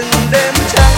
từng đêm trăng